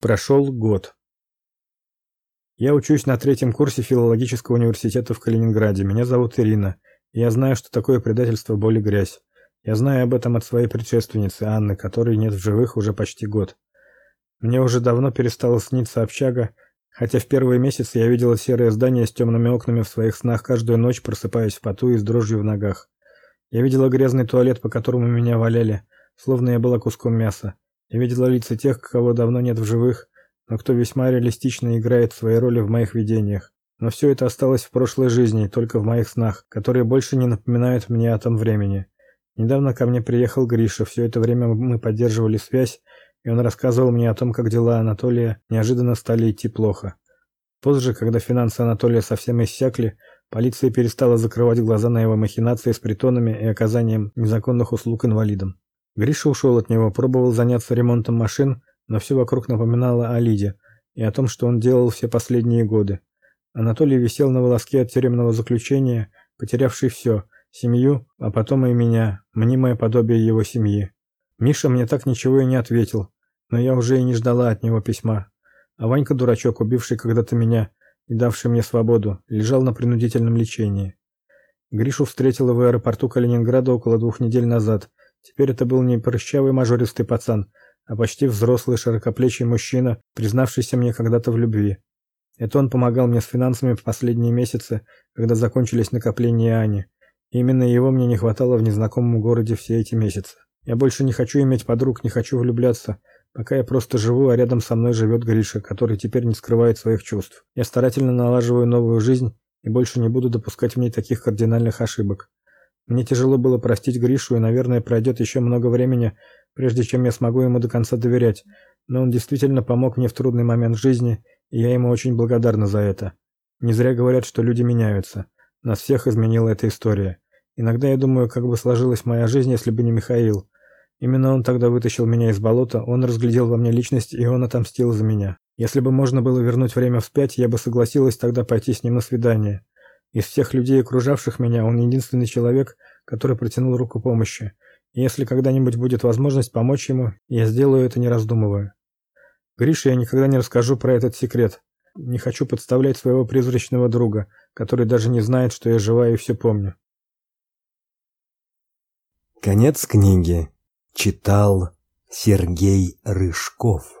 Прошел год. Я учусь на третьем курсе филологического университета в Калининграде. Меня зовут Ирина. И я знаю, что такое предательство, боль грязь. Я знаю об этом от своей предшественницы Анны, которой нет в живых уже почти год. Мне уже давно перестало сниться общага, хотя в первые месяцы я видела серое здание с темными окнами в своих снах каждую ночь, просыпаясь в поту и с дрожью в ногах. Я видела грязный туалет, по которому меня валяли, словно я была куском мяса. Я видела лица тех, кого давно нет в живых, но кто весьма реалистично играет свои роли в моих видениях. Но все это осталось в прошлой жизни, только в моих снах, которые больше не напоминают мне о том времени. Недавно ко мне приехал Гриша. Все это время мы поддерживали связь, и он рассказывал мне о том, как дела Анатолия неожиданно стали идти плохо. Позже, когда финансы Анатолия совсем иссякли, полиция перестала закрывать глаза на его махинации с притонами и оказанием незаконных услуг инвалидам. Гриша ушел от него, пробовал заняться ремонтом машин, но все вокруг напоминало о Лиде и о том, что он делал все последние годы. Анатолий висел на волоске от тюремного заключения, потерявший все – семью, а потом и меня, мнимое подобие его семьи. Миша мне так ничего и не ответил, но я уже и не ждала от него письма. А Ванька дурачок, убивший когда-то меня и давший мне свободу, лежал на принудительном лечении. Гришу встретила в аэропорту Калининграда около двух недель назад – Теперь это был не прыщавый мажористый пацан, а почти взрослый широкоплечий мужчина, признавшийся мне когда-то в любви. Это он помогал мне с финансами в последние месяцы, когда закончились накопления Ани. Именно его мне не хватало в незнакомом городе все эти месяцы. Я больше не хочу иметь подруг, не хочу влюбляться, пока я просто живу, а рядом со мной живет Гриша, который теперь не скрывает своих чувств. Я старательно налаживаю новую жизнь и больше не буду допускать в ней таких кардинальных ошибок. Мне тяжело было простить Гришу, и, наверное, пройдет еще много времени, прежде чем я смогу ему до конца доверять. Но он действительно помог мне в трудный момент жизни, и я ему очень благодарна за это. Не зря говорят, что люди меняются. Нас всех изменила эта история. Иногда я думаю, как бы сложилась моя жизнь, если бы не Михаил. Именно он тогда вытащил меня из болота, он разглядел во мне личность, и он отомстил за меня. Если бы можно было вернуть время вспять, я бы согласилась тогда пойти с ним на свидание. Из всех людей, окружавших меня, он единственный человек, который протянул руку помощи. И если когда-нибудь будет возможность помочь ему, я сделаю это не раздумывая. Грише я никогда не расскажу про этот секрет. Не хочу подставлять своего призрачного друга, который даже не знает, что я жива и все помню. Конец книги. Читал Сергей Рыжков.